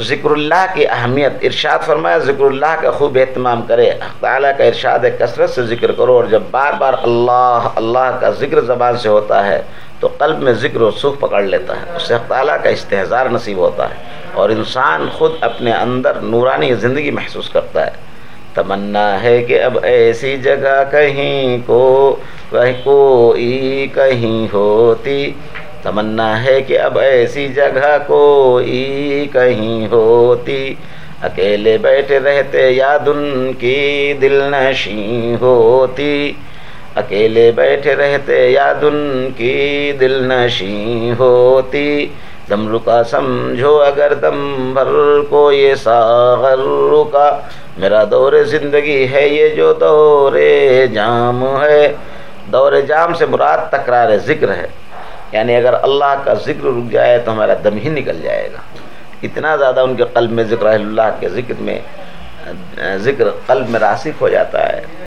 ذکر اللہ کی اہمیت، ارشاد فرمایا، ذکر اللہ کا خوب اہتمام کرے۔ تعالیٰ کا ارشاد ہے کثرت سے ذکر کرو اور جب بار بار اللہ اللہ کا ذکر زبان سے ہوتا ہے تو قلب میں ذکر و سکھ پکڑ لیتا ہے۔ اس سے تعالیٰ کا استحظار نصیب ہوتا ہے اور انسان خود اپنے اندر نورانی زندگی محسوس کرتا ہے۔ تمنا ہے کہ اب ایسی جگہ کہیں کو کوئی کہیں ہوتی۔ تمنا ہے کہ اب ایسی جگہ کوئی کہیں ہوتی۔ اکیلے بیٹھے رہتے یاد ان کی دل نشیں ہوتی۔ اکیلے بیٹھے رہتے یاد ان کی دل نشیں ہوتی۔ دم رکا سمجھو اگر دم بھر کو یہ ساغر رکا۔ میرا دور زندگی ہے یہ جو دور جام ہے۔ دور جام سے مراد تکرار ذکر ہے۔ یعنی اگر اللہ کا ذکر رک جائے تو ہمارا دم ہی نکل جائے گا۔ اتنا زیادہ ان کے قلب میں ذکر اللہ کے ذکر میں، ذکر قلب میں راسک ہو جاتا ہے۔